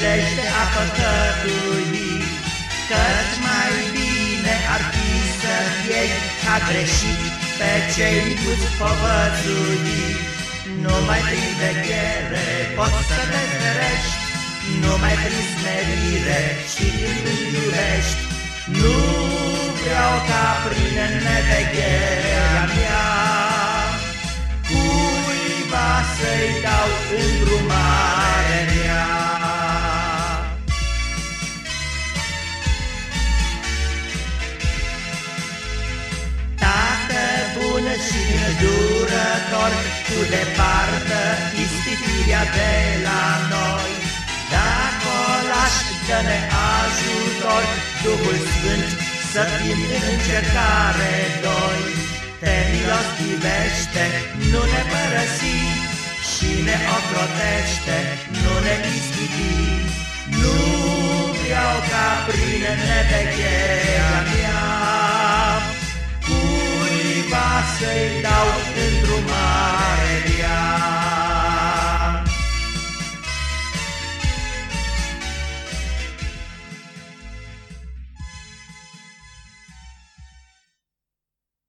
ofer pentru frați prilej de a păcătui, Căci mai bine ar fi să iei ca greșit pe cei micuți povățui. Numai prin veghere poți să te ferești, Numai prin smerire și când îl iubești, Nu vreau ca prin nevegherea mea Cuiva să-i dau îndrumare îndurător, Tu departă ispitirea de la noi, Dacă o lași, dă-ne ajutor, Duhul Sfânt să fim în încercare doi. Te milostivește, nu ne părăsi Și ne ocrotește, nu ne ispiti Nu vreau ca prin nevechea să-i dau într-un mar.